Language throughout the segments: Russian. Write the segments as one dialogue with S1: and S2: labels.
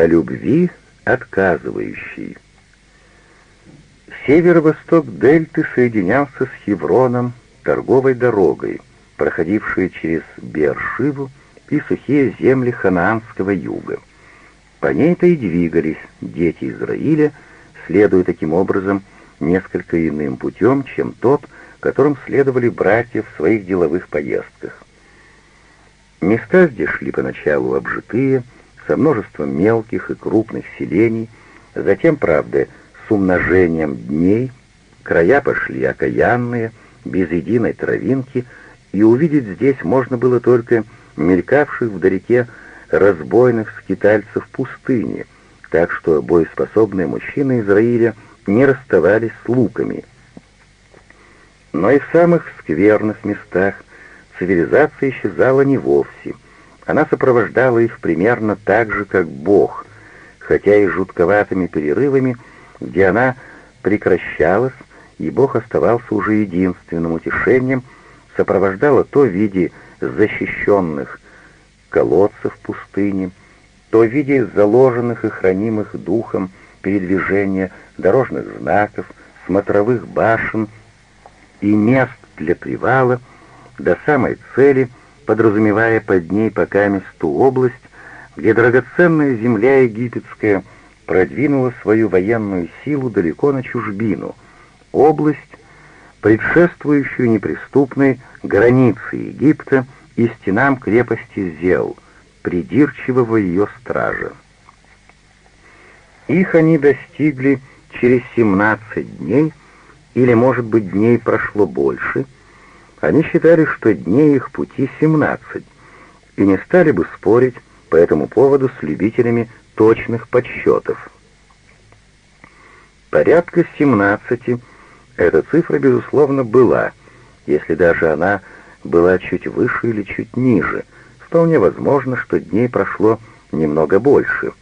S1: о любви отказывающей. Северо-восток дельты соединялся с Хевроном торговой дорогой, проходившей через Бершиву и сухие земли ханаанского юга. По ней-то и двигались дети Израиля, следуя таким образом несколько иным путем, чем тот, которым следовали братья в своих деловых поездках. Места здесь шли поначалу обжитые, со множеством мелких и крупных селений, затем, правда, с умножением дней, края пошли окаянные, без единой травинки, и увидеть здесь можно было только мелькавших вдалеке разбойных скитальцев пустыни, так что боеспособные мужчины Израиля не расставались с луками. Но и в самых скверных местах цивилизация исчезала не вовсе. Она сопровождала их примерно так же, как Бог, хотя и жутковатыми перерывами, где она прекращалась, и Бог оставался уже единственным утешением, сопровождала то в виде защищенных колодцев пустыни, то в виде заложенных и хранимых духом передвижения дорожных знаков, смотровых башен и мест для привала до самой цели, подразумевая под ней покамисту область, где драгоценная земля египетская продвинула свою военную силу далеко на чужбину, область, предшествующую неприступной границе Египта и стенам крепости Зел, придирчивого ее стража. Их они достигли через 17 дней, или, может быть, дней прошло больше, они считали, что дней их пути 17, и не стали бы спорить по этому поводу с любителями точных подсчетов. Порядка 17 эта цифра, безусловно, была, если даже она была чуть выше или чуть ниже. Вполне возможно, что дней прошло немного больше.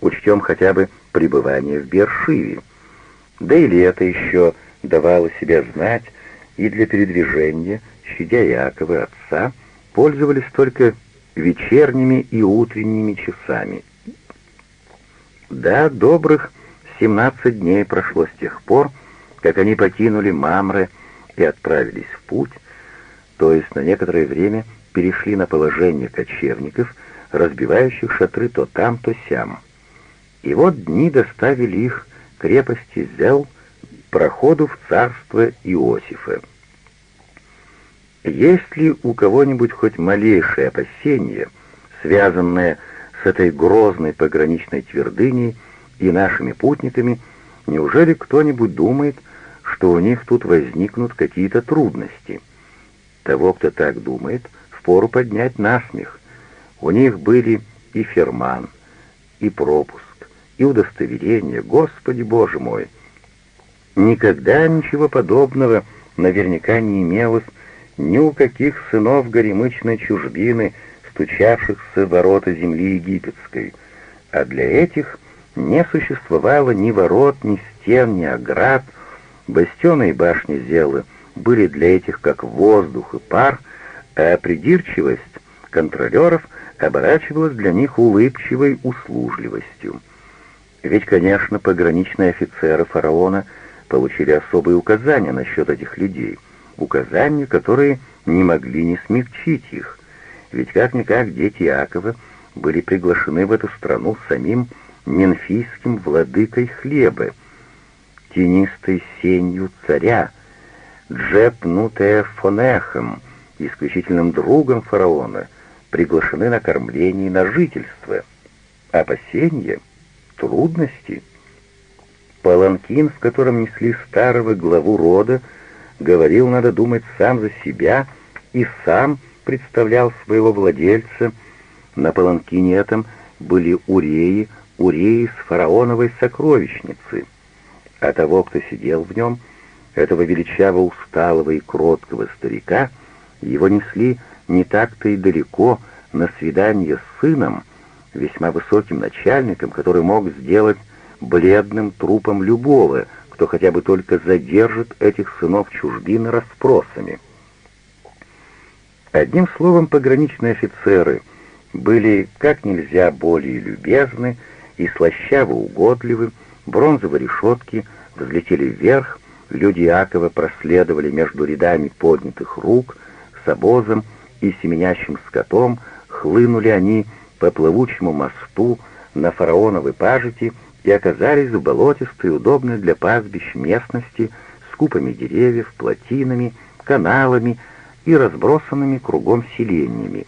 S1: Учтем хотя бы пребывание в Бершиве. Да или это еще давало себя знать, и для передвижения, щадя Якова отца, пользовались только вечерними и утренними часами. Да, добрых 17 дней прошло с тех пор, как они покинули Мамре и отправились в путь, то есть на некоторое время перешли на положение кочевников, разбивающих шатры то там, то сям. И вот дни доставили их крепости Зел, проходу в царство Иосифа. Есть ли у кого-нибудь хоть малейшее опасение, связанное с этой грозной пограничной твердыней и нашими путниками, неужели кто-нибудь думает, что у них тут возникнут какие-то трудности? Того, кто так думает, впору поднять насмех. У них были и ферман, и пропуск, и удостоверение, Господи Боже мой! Никогда ничего подобного наверняка не имелось ни у каких сынов горемычной чужбины, стучавшихся в ворота земли египетской, а для этих не существовало ни ворот, ни стен, ни оград, бастионы и башни Зелы были для этих как воздух и пар, а придирчивость контролеров оборачивалась для них улыбчивой услужливостью. Ведь, конечно, пограничные офицеры фараона получили особые указания насчет этих людей, указания, которые не могли не смягчить их, ведь как-никак дети Иакова были приглашены в эту страну самим менфийским владыкой хлеба, тенистой сенью царя, Джепнутефонехом, исключительным другом фараона, приглашены на кормление и на жительство. Опасения — трудности. Паланкин, в котором несли старого главу рода, говорил, надо думать сам за себя, и сам представлял своего владельца. На паланкине этом были уреи, уреи с фараоновой сокровищницы. А того, кто сидел в нем, этого величаво усталого и кроткого старика, его несли не так-то и далеко на свидание с сыном, весьма высоким начальником, который мог сделать бледным трупом любого, кто хотя бы только задержит этих сынов чужбины расспросами. Одним словом, пограничные офицеры были как нельзя более любезны и слащаво угодливы, бронзовые решетки взлетели вверх, люди Иакова проследовали между рядами поднятых рук, с обозом и семенящим скотом хлынули они по плывучему мосту на фараоновой пажити и оказались в болотистой, удобной для пастбищ местности с купами деревьев, плотинами, каналами и разбросанными кругом селениями.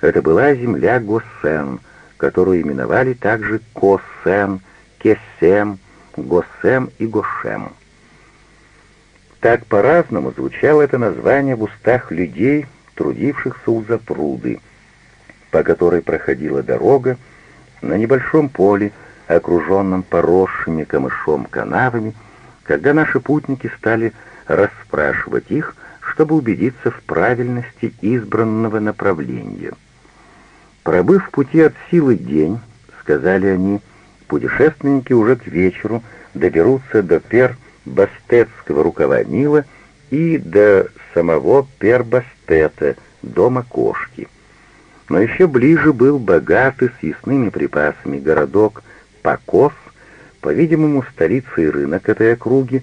S1: Это была земля Госсен, которую именовали также Косен, Кесем, Госем и Гошем. Так по-разному звучало это название в устах людей, трудившихся у запруды, по которой проходила дорога, на небольшом поле, окруженном поросшими камышом канавами, когда наши путники стали расспрашивать их, чтобы убедиться в правильности избранного направления. Пробыв в пути от силы день, сказали они, путешественники уже к вечеру доберутся до Пер-Бастетского рукава Нила и до самого Пер-Бастета, дома кошки. Но еще ближе был богатый с ясными припасами городок Покос, по-видимому, столица и рынок этой округи,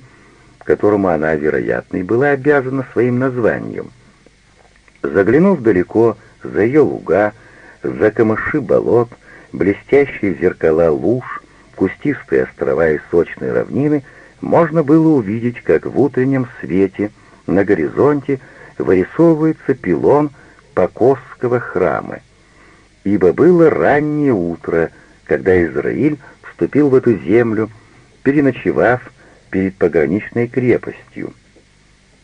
S1: которому она, вероятно, и была обязана своим названием. Заглянув далеко за ее луга, за камыши болот, блестящие зеркала луж, кустистые острова и сочные равнины, можно было увидеть, как в утреннем свете на горизонте вырисовывается пилон Покосского храма. Ибо было раннее утро, когда Израиль вступил в эту землю, переночевав перед пограничной крепостью.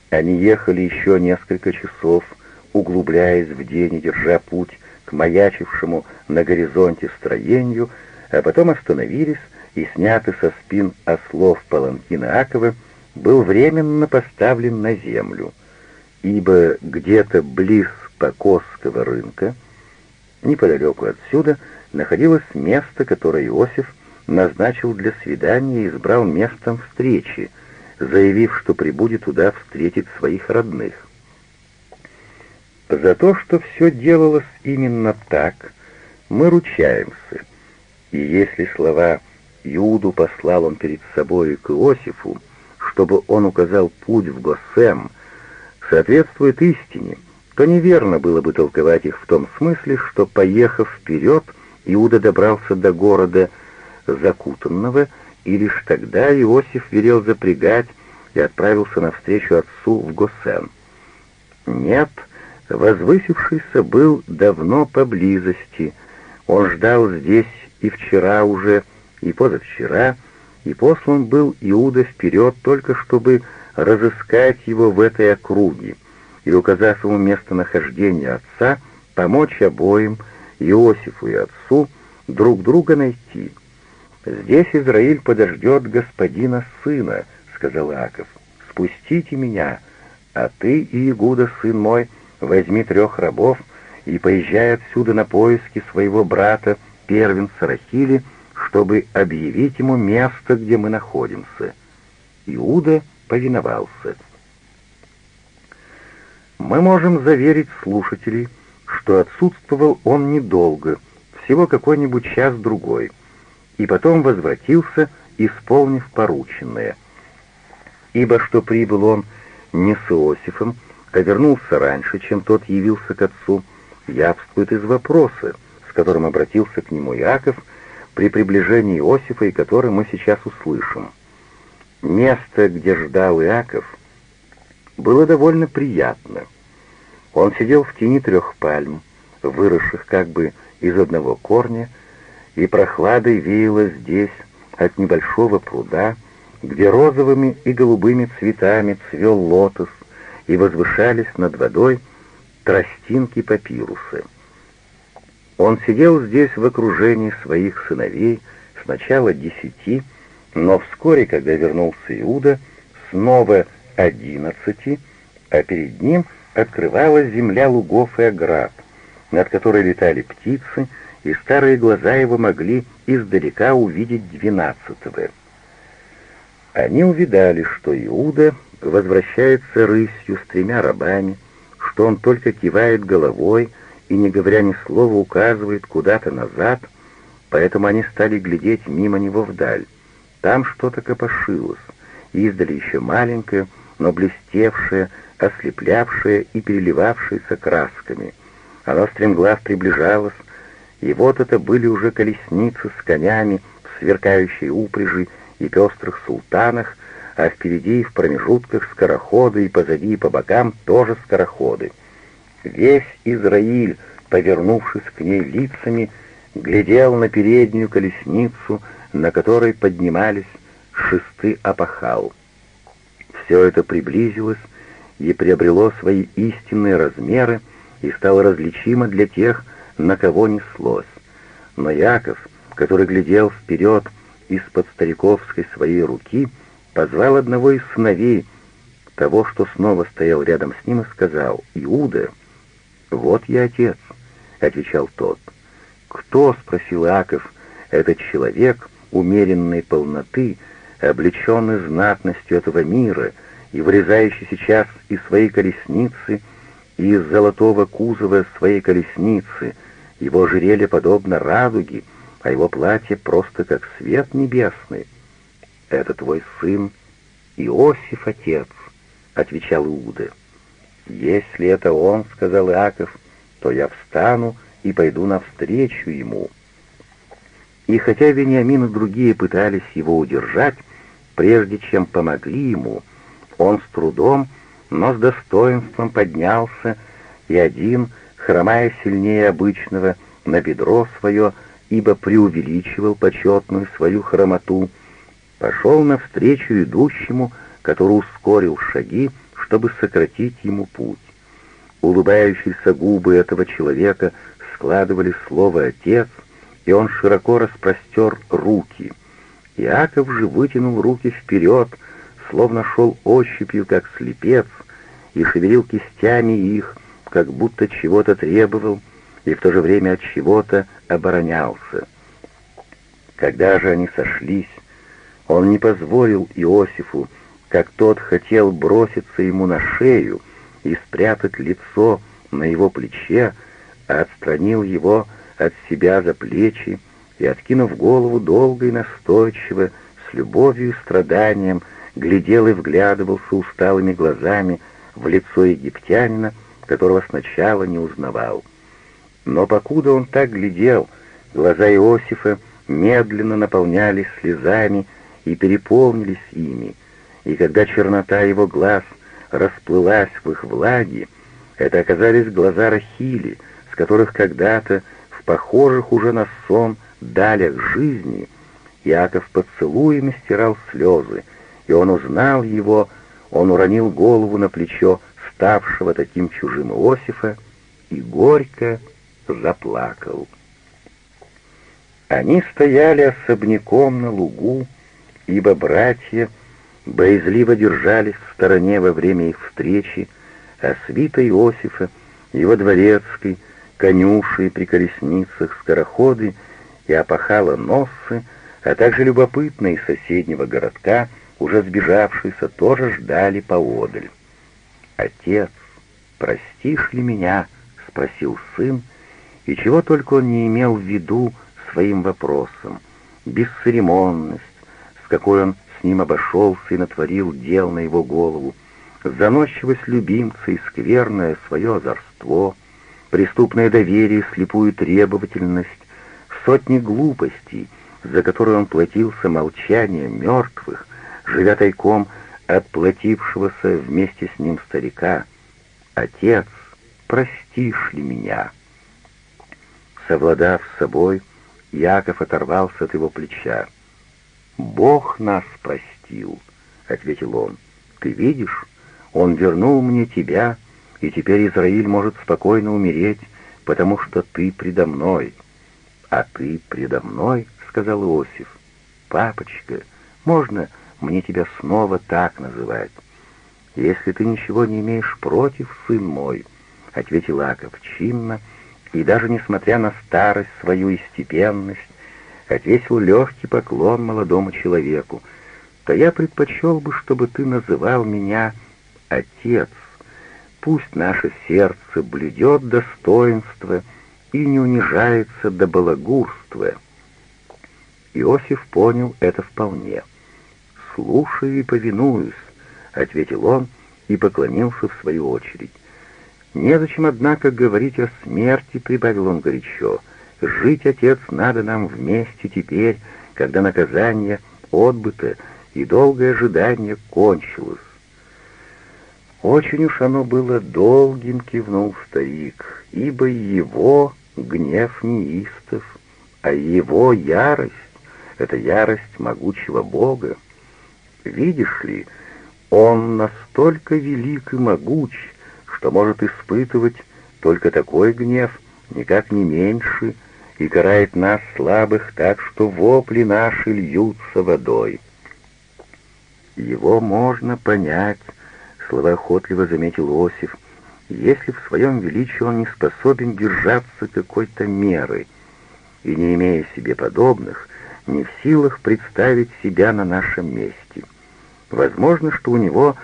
S1: Они ехали еще несколько часов, углубляясь в день и держа путь к маячившему на горизонте строению, а потом остановились и, снятый со спин ослов паланкина Акова, был временно поставлен на землю, ибо где-то близ Покосского рынка, неподалеку отсюда, находилось место, которое Иосиф назначил для свидания и избрал местом встречи, заявив, что прибудет туда встретить своих родных. За то, что все делалось именно так, мы ручаемся, и если слова Иуду послал он перед собой к Иосифу, чтобы он указал путь в Госем, соответствует истине, то неверно было бы толковать их в том смысле, что, поехав вперед, Иуда добрался до города закутанного, и лишь тогда Иосиф велел запрягать и отправился навстречу отцу в Госен. Нет, возвысившийся был давно поблизости, он ждал здесь и вчера уже, и позавчера, и послан был Иуда вперед только чтобы разыскать его в этой округе и, указав ему местонахождение отца, помочь обоим, Иосифу и отцу, друг друга найти. «Здесь Израиль подождет господина сына», — сказал Аков. «Спустите меня, а ты и Игуда, сын мой, возьми трех рабов и поезжай отсюда на поиски своего брата, первенца Рахили, чтобы объявить ему место, где мы находимся». Иуда повиновался. Мы можем заверить слушателей, что отсутствовал он недолго, всего какой-нибудь час-другой, и потом возвратился, исполнив порученное. Ибо что прибыл он не с Иосифом, а вернулся раньше, чем тот явился к отцу, явствует из вопроса, с которым обратился к нему Иаков при приближении Иосифа и который мы сейчас услышим. Место, где ждал Иаков, было довольно приятно. Он сидел в тени трех пальм, выросших как бы из одного корня, и прохладой веяло здесь от небольшого пруда, где розовыми и голубыми цветами цвел лотос, и возвышались над водой тростинки папируса. Он сидел здесь в окружении своих сыновей, сначала десяти, но вскоре, когда вернулся Иуда, снова одиннадцати, а перед ним открывалась земля лугов и оград, над которой летали птицы, и старые глаза его могли издалека увидеть двенадцатого. Они увидали, что Иуда возвращается рысью с тремя рабами, что он только кивает головой и, не говоря ни слова, указывает куда-то назад, поэтому они стали глядеть мимо него вдаль. Там что-то копошилось, издали еще маленькое, но блестевшее, ослеплявшее и переливавшееся красками. Оно стремглав приближалось, и вот это были уже колесницы с конями в сверкающей упряжи и пестрых султанах, а впереди в промежутках скороходы и позади и по бокам тоже скороходы. Весь Израиль, повернувшись к ней лицами, глядел на переднюю колесницу, на которой поднимались шесты опахал. Все это приблизилось и приобрело свои истинные размеры и стало различимо для тех, на кого неслось. Но Яков, который глядел вперед из-под стариковской своей руки, позвал одного из сыновей, того, что снова стоял рядом с ним, и сказал, «Иуда, вот я отец», — отвечал тот. «Кто?» — спросил Иаков. «Этот человек умеренной полноты, облеченный знатностью этого мира и вырезающий сейчас из своей колесницы и из золотого кузова своей колесницы, его ожерелье подобно радуге, а его платье просто как свет небесный. «Это твой сын Иосиф, отец», — отвечал Иуда. «Если это он, — сказал Иаков, — то я встану и пойду навстречу ему». И хотя Вениамин и другие пытались его удержать, прежде чем помогли ему, он с трудом, но с достоинством поднялся, и один, хромая сильнее обычного, на бедро свое, ибо преувеличивал почетную свою хромоту, пошел навстречу идущему, который ускорил шаги, чтобы сократить ему путь. Улыбающиеся губы этого человека складывали слово «отец», и он широко распростер руки. Иаков же вытянул руки вперед, словно шел ощупью, как слепец, и шевелил кистями их, как будто чего-то требовал, и в то же время от чего-то оборонялся. Когда же они сошлись, он не позволил Иосифу, как тот хотел броситься ему на шею и спрятать лицо на его плече, а отстранил его от себя за плечи и, откинув голову долго и настойчиво, с любовью и страданием, глядел и вглядывался усталыми глазами в лицо египтянина, которого сначала не узнавал. Но покуда он так глядел, глаза Иосифа медленно наполнялись слезами и переполнились ими, и когда чернота его глаз расплылась в их влаге, это оказались глаза Рахили, с которых когда-то в похожих уже на сон далях жизни Яков поцелуями стирал слезы, и он узнал его, он уронил голову на плечо ставшего таким чужим Иосифа и горько заплакал. Они стояли особняком на лугу, ибо братья боязливо держались в стороне во время их встречи, а свита Иосифа, его дворецкий, конюши при колесницах, скороходы и опахала носы, а также любопытные соседнего городка, уже сбежавшиеся, тоже ждали поодаль. «Отец, простишь ли меня?» — спросил сын, и чего только он не имел в виду своим вопросом. Бесцеремонность, с какой он с ним обошелся и натворил дел на его голову, заносчивость любимца и скверное свое озорство, преступное доверие, слепую требовательность, сотни глупостей, за которые он платился молчанием мертвых, живя тайком от платившегося вместе с ним старика. «Отец, простишь ли меня?» Совладав с собой, Яков оторвался от его плеча. «Бог нас простил», — ответил он. «Ты видишь, он вернул мне тебя, и теперь Израиль может спокойно умереть, потому что ты предо мной». «А ты предо мной?» — сказал Иосиф. «Папочка, можно мне тебя снова так называть?» «Если ты ничего не имеешь против, сын мой», — ответил Аков чинно, и даже несмотря на старость свою и степенность, отвесил легкий поклон молодому человеку, то я предпочел бы, чтобы ты называл меня «отец». Пусть наше сердце блюдет достоинство и не унижается до балагурства. Иосиф понял это вполне. «Слушаю и повинуюсь», — ответил он и поклонился в свою очередь. «Незачем, однако, говорить о смерти», — прибавил он горячо. «Жить, отец, надо нам вместе теперь, когда наказание отбыто и долгое ожидание кончилось». «Очень уж оно было долгим», — кивнул старик, — «ибо его гнев неистов, а его ярость — это ярость могучего Бога. Видишь ли, он настолько велик и могуч, что может испытывать только такой гнев, никак не меньше, и карает нас, слабых, так, что вопли наши льются водой. Его можно понять, словоохотливо заметил Осиф, если в своем величии он не способен держаться какой-то меры и, не имея себе подобных, не в силах представить себя на нашем месте. Возможно, что у него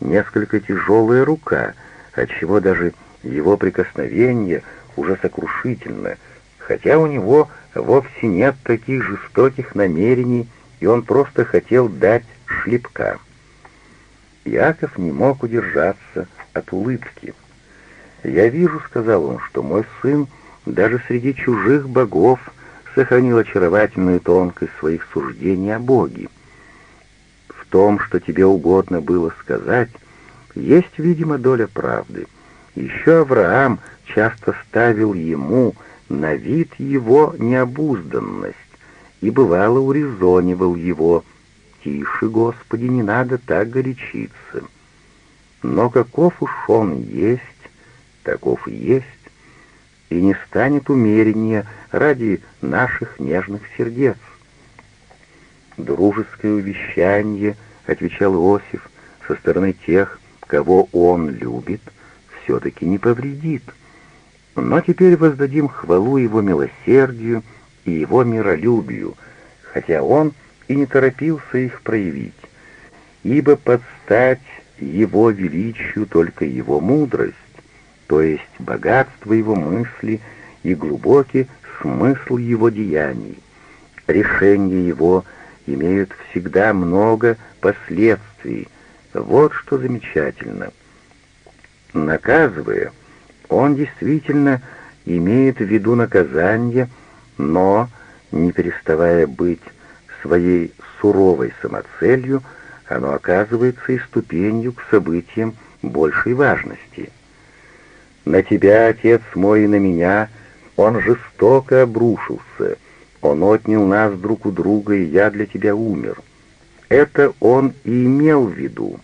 S1: несколько тяжелая рука, отчего даже его прикосновение уже сокрушительно, хотя у него вовсе нет таких жестоких намерений, и он просто хотел дать шлепка. Яков не мог удержаться от улыбки. «Я вижу, — сказал он, — что мой сын даже среди чужих богов сохранил очаровательную тонкость своих суждений о Боге. Том, что тебе угодно было сказать, есть, видимо, доля правды. Еще Авраам часто ставил ему на вид его необузданность и бывало урезонивал его, «Тише, Господи, не надо так горячиться». Но каков уж он есть, таков и есть, и не станет умереннее ради наших нежных сердец. «Дружеское увещание», — отвечал Иосиф, — «со стороны тех, кого он любит, все-таки не повредит. Но теперь воздадим хвалу его милосердию и его миролюбию, хотя он и не торопился их проявить, ибо подстать его величию только его мудрость, то есть богатство его мысли и глубокий смысл его деяний. Решения его имеют всегда много последствий. Вот что замечательно. Наказывая, он действительно имеет в виду наказание, но, не переставая быть своей суровой самоцелью, оно оказывается и ступенью к событиям большей важности — на тебя, отец мой, и на меня он жестоко обрушился. Он отнял нас друг у друга, и я для тебя умер. Это он и имел в виду,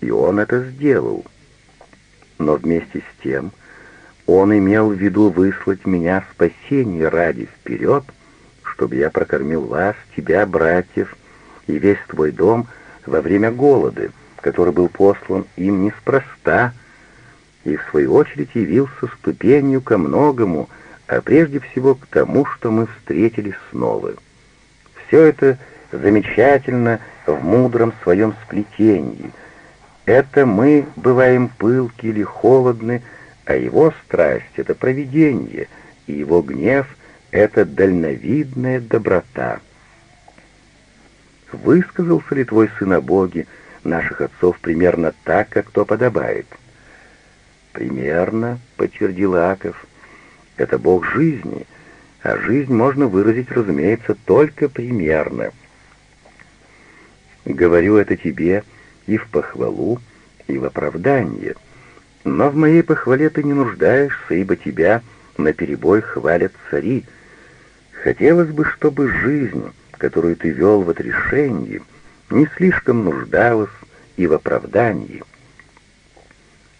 S1: и он это сделал. Но вместе с тем он имел в виду выслать меня спасение ради вперед, чтобы я прокормил вас, тебя, братьев, и весь твой дом во время голода, который был послан им неспроста, — и, в свою очередь, явился ступенью ко многому, а прежде всего к тому, что мы встретились снова. Все это замечательно в мудром своем сплетении. Это мы бываем пылки или холодны, а его страсть — это провидение, и его гнев — это дальновидная доброта. Высказался ли твой сын о Боге, наших отцов, примерно так, как то подобает — «Примерно», — подтвердил Аков, — «это Бог жизни, а жизнь можно выразить, разумеется, только примерно. Говорю это тебе и в похвалу, и в оправдание, но в моей похвале ты не нуждаешься, ибо тебя наперебой хвалят цари. Хотелось бы, чтобы жизнь, которую ты вел в отрешении, не слишком нуждалась и в оправдании».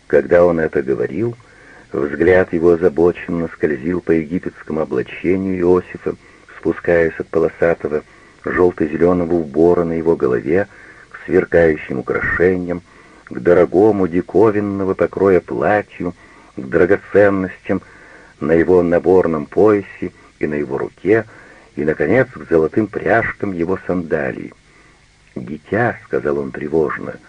S1: Когда он это говорил, взгляд его озабоченно скользил по египетскому облачению Иосифа, спускаясь от полосатого желто-зеленого убора на его голове к сверкающим украшениям, к дорогому диковинного покроя платью, к драгоценностям на его наборном поясе и на его руке, и, наконец, к золотым пряжкам его сандалий. «Дитя», — сказал он тревожно, —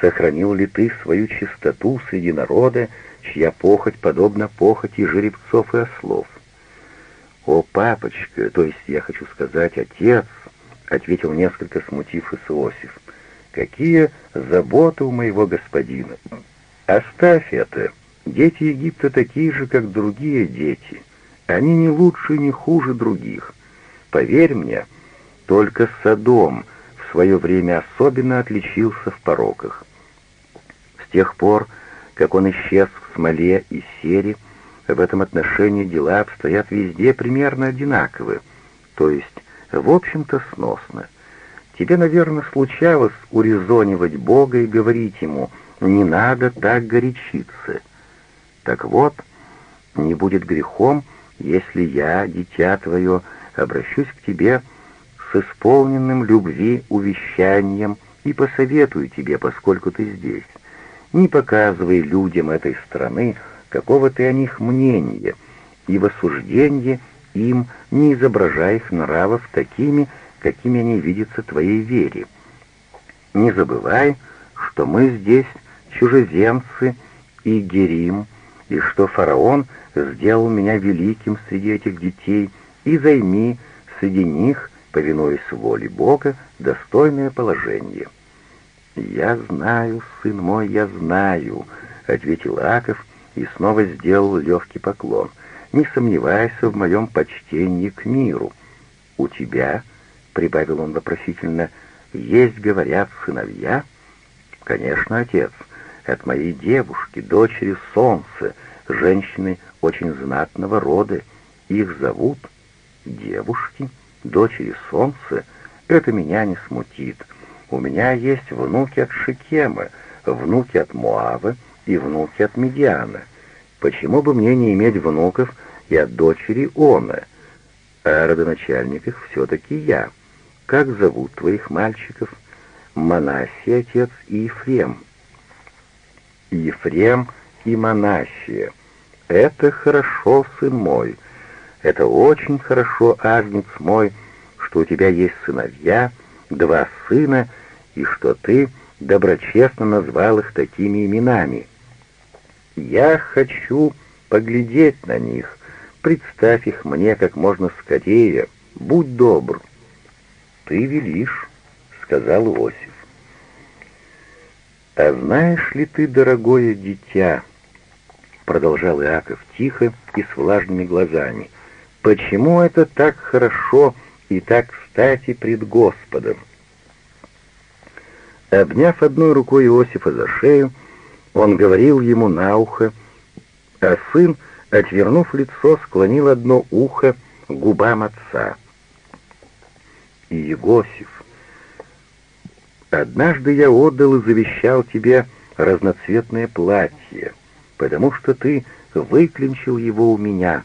S1: сохранил ли ты свою чистоту среди народа, чья похоть подобна похоти жеребцов и ослов? «О, папочка, то есть я хочу сказать отец», — ответил несколько смутившись Иосиф, — «какие заботы у моего господина! Оставь это. Дети Египта такие же, как другие дети. Они не лучше и не хуже других. Поверь мне, только Содом в свое время особенно отличился в пороках. С тех пор, как он исчез в смоле и сере, в этом отношении дела обстоят везде примерно одинаковы, то есть, в общем-то, сносно. Тебе, наверное, случалось урезонивать Бога и говорить ему «не надо так горячиться». Так вот, не будет грехом, если я, дитя твое, обращусь к тебе с исполненным любви увещанием и посоветую тебе, поскольку ты здесь. Не показывай людям этой страны, какого ты о них мнения, и в осуждении им не изображай их нравов такими, какими они видятся твоей вере. Не забывай, что мы здесь чужеземцы и герим, и что фараон сделал меня великим среди этих детей, и займи среди них, повинуясь воле Бога, достойное положение». «Я знаю, сын мой, я знаю», — ответил Аков и снова сделал легкий поклон. «Не сомневайся в моем почтении к миру. У тебя, — прибавил он вопросительно, — есть, говорят, сыновья?» «Конечно, отец, от моей девушки, дочери Солнца, женщины очень знатного рода. Их зовут девушки, дочери Солнца. Это меня не смутит. У меня есть внуки от Шикема, внуки от Муавы и внуки от Медиана. Почему бы мне не иметь внуков и от дочери Она? А родоначальник их все-таки я. Как зовут твоих мальчиков? Манасия, отец, и Ефрем. Ефрем и Манасия. Это хорошо, сын мой. Это очень хорошо, агнец мой, что у тебя есть сыновья, два сына и что ты доброчестно назвал их такими именами. Я хочу поглядеть на них, представь их мне как можно скорее, будь добр. Ты велишь, — сказал Иосиф. А знаешь ли ты, дорогое дитя, — продолжал Иаков тихо и с влажными глазами, — почему это так хорошо и так кстати пред Господом? Обняв одной рукой Иосифа за шею, он говорил ему на ухо, а сын, отвернув лицо, склонил одно ухо губам отца. «Иегосиф, однажды я отдал и завещал тебе разноцветное платье, потому что ты выклинчил его у меня.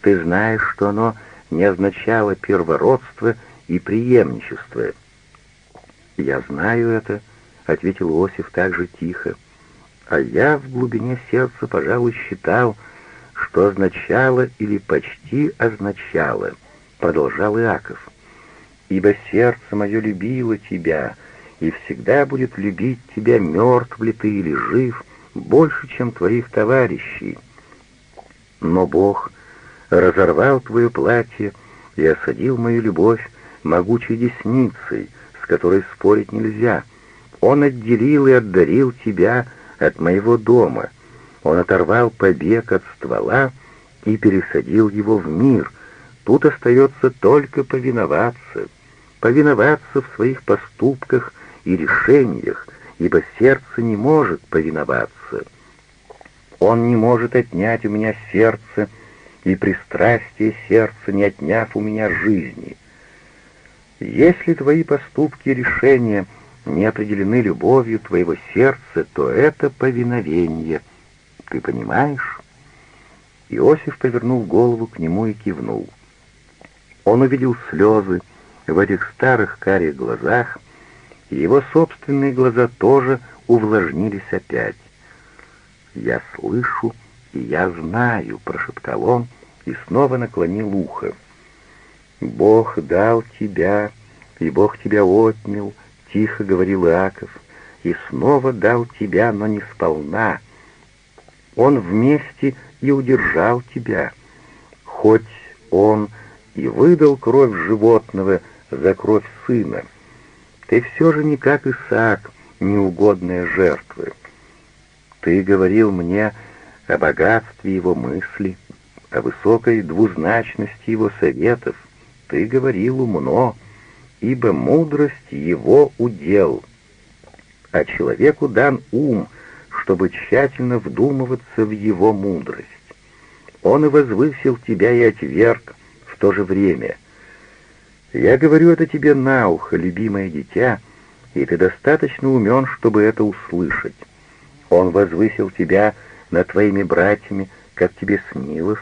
S1: Ты знаешь, что оно не означало первородство и преемничество». «Я знаю это», — ответил Иосиф также тихо. «А я в глубине сердца, пожалуй, считал, что означало или почти означало», — продолжал Иаков. «Ибо сердце мое любило тебя, и всегда будет любить тебя, мертв ли ты или жив, больше, чем твоих товарищей. Но Бог разорвал твое платье и осадил мою любовь могучей десницей, с которой спорить нельзя. Он отделил и отдарил тебя от моего дома. Он оторвал побег от ствола и пересадил его в мир. Тут остается только повиноваться. Повиноваться в своих поступках и решениях, ибо сердце не может повиноваться. Он не может отнять у меня сердце, и пристрастие сердца, не отняв у меня жизни. Если твои поступки и решения не определены любовью твоего сердца, то это повиновение. Ты понимаешь?» Иосиф повернул голову к нему и кивнул. Он увидел слезы в этих старых карих глазах, и его собственные глаза тоже увлажнились опять. «Я слышу и я знаю», — прошептал он и снова наклонил ухо. «Бог дал тебя, и Бог тебя отнял», — тихо говорил Иаков, «и снова дал тебя, но не сполна. Он вместе и удержал тебя. Хоть он и выдал кровь животного за кровь сына. Ты все же не как Исаак, неугодная жертва. Ты говорил мне о богатстве его мысли, о высокой двузначности его советов. Ты говорил умно, ибо мудрость его удел. А человеку дан ум, чтобы тщательно вдумываться в его мудрость. Он и возвысил тебя и отверг в то же время. Я говорю это тебе на ухо, любимое дитя, и ты достаточно умен, чтобы это услышать. Он возвысил тебя над твоими братьями, как тебе снилось.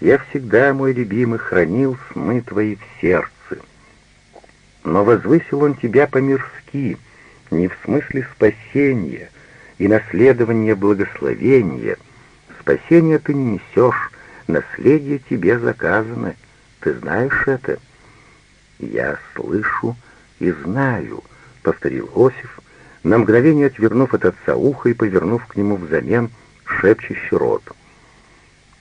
S1: Я всегда, мой любимый, хранил сны твои в сердце. Но возвысил он тебя по-мирски, не в смысле спасения и наследования благословения. Спасения ты не несешь, наследие тебе заказано. Ты знаешь это? Я слышу и знаю, — повторил Осиф, на мгновение отвернув от отца ухо и повернув к нему взамен шепчущий рот.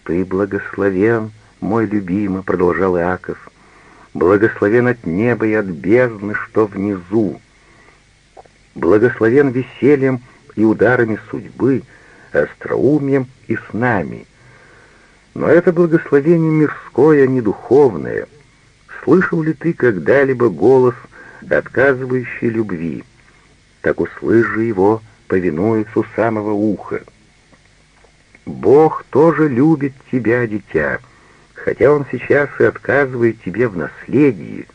S1: «Ты благословен, мой любимый», — продолжал Иаков, — «благословен от неба и от бездны, что внизу, благословен весельем и ударами судьбы, остроумием и с нами. Но это благословение мирское, а не духовное. Слышал ли ты когда-либо голос, отказывающий любви?» так услышь же его, повинуясь у самого уха. Бог тоже любит тебя, дитя, хотя Он сейчас и отказывает тебе в наследии,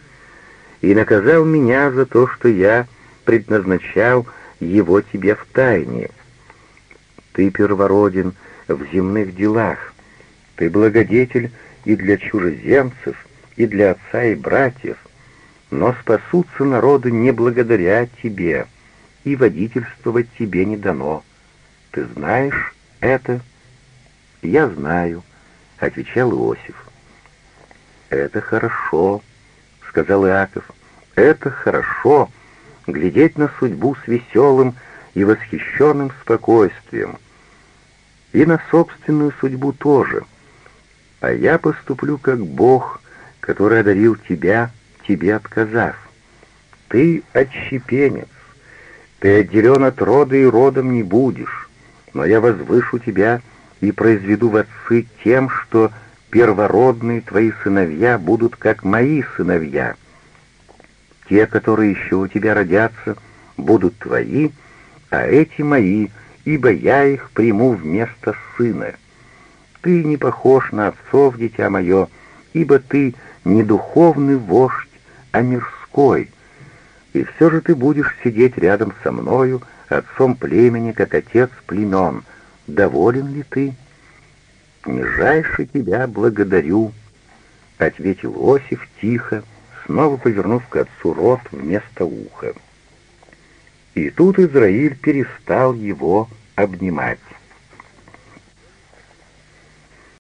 S1: и наказал меня за то, что я предназначал его тебе в тайне. Ты первороден в земных делах, ты благодетель и для чужеземцев, и для отца и братьев, но спасутся народы не благодаря тебе, — и водительствовать тебе не дано. Ты знаешь это?» «Я знаю», — отвечал Иосиф. «Это хорошо», — сказал Иаков. «Это хорошо, глядеть на судьбу с веселым и восхищенным спокойствием. И на собственную судьбу тоже. А я поступлю как Бог, который одарил тебя, тебе отказав. Ты отщепенец, ты отделен от рода и родом не будешь, но я возвышу тебя и произведу в отцы тем, что первородные твои сыновья будут как мои сыновья. Те, которые еще у тебя родятся, будут твои, а эти мои, ибо я их приму вместо сына. Ты не похож на отцов, дитя мое, ибо ты не духовный вождь, а мирской, и все же ты будешь сидеть рядом со мною, отцом племени, как отец племен. Доволен ли ты? Нижайше тебя благодарю, — ответил Осиф тихо, снова повернув к отцу рот вместо уха. И тут Израиль перестал его обнимать.